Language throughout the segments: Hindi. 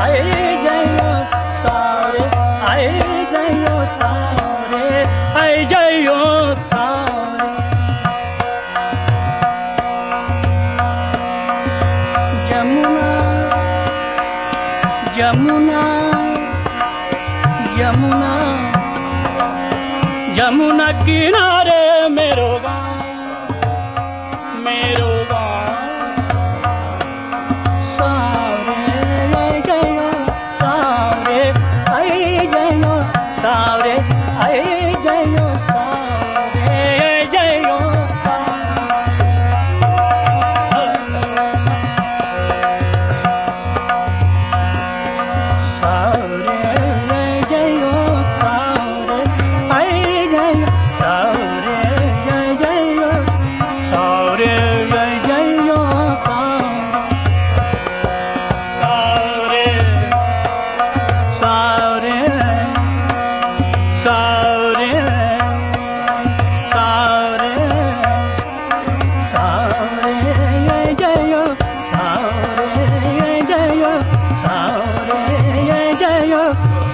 आए जयो सारे आए जयो सारे जमुना जमुना जमुना जमुना किनारे मेरो गाँव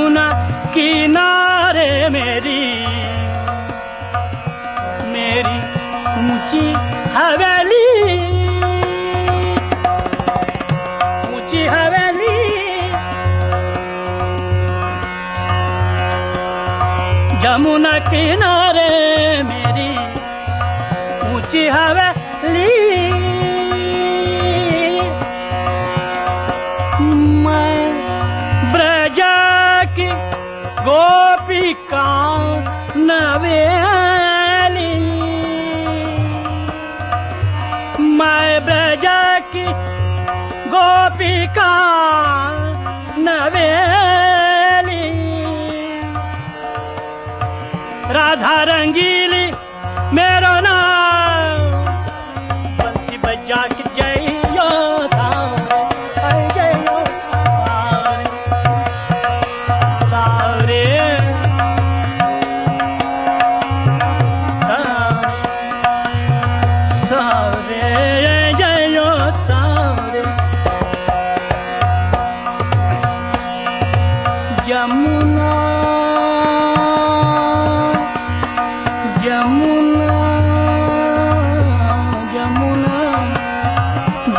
यमुना किनारे मेरी मेरी ऊँची हवेली। ऊँची हवेली। यमुना किनारे ब्रजक गोपिका नवेली। राधा रंगी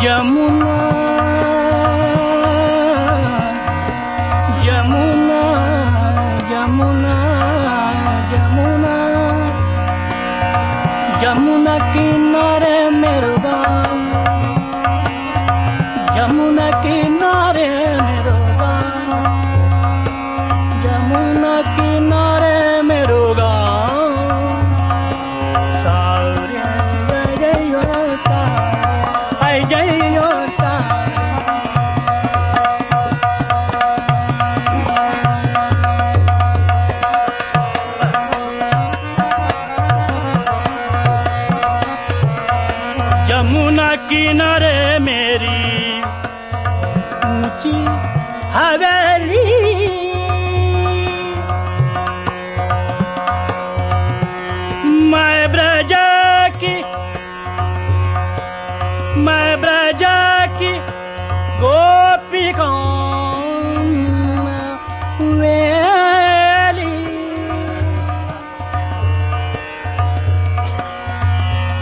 Jamuna Jamuna Jamuna Jamuna Jamuna kinare merba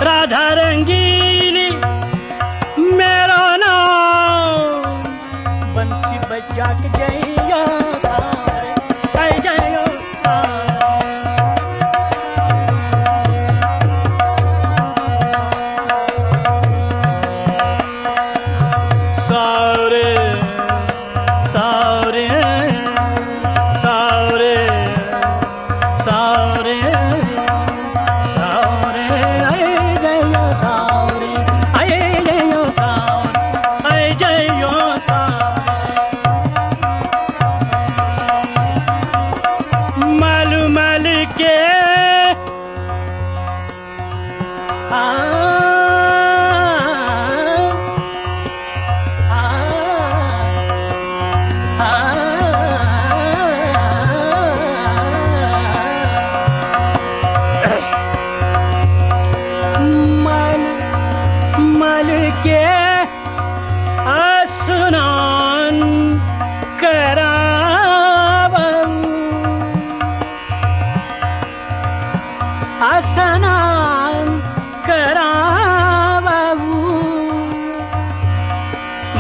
Radha रंगी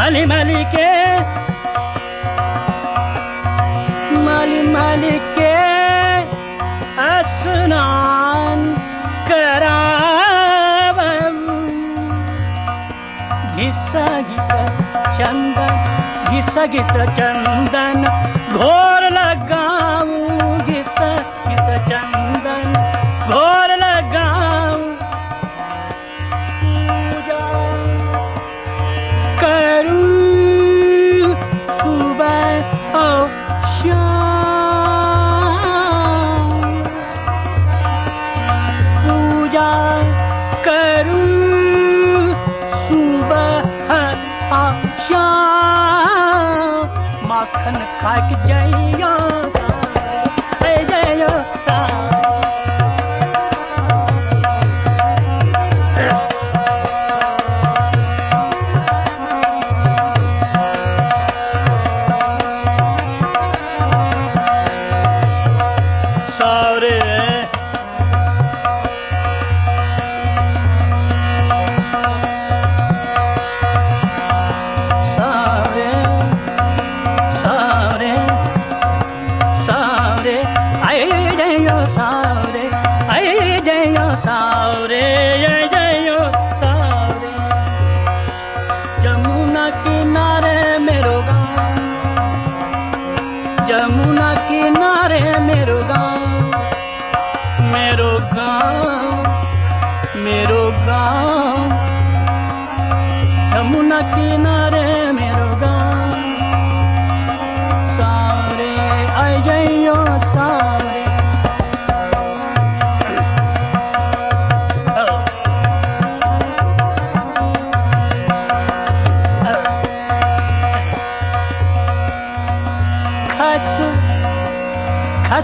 Mali Malike Mali Malike Asnan Karavam Gisa Gisa Chandan Gisa Gisa Chandan Ghor Laga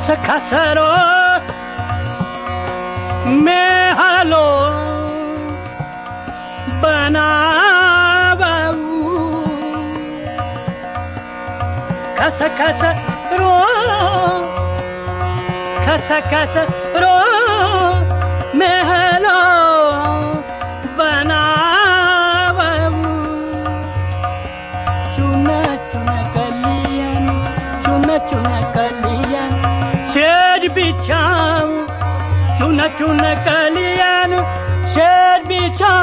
se casaron, me jaló, banaba, casa, casa, ro, casa, casa, ro. चुन कलियानु शेर बिछा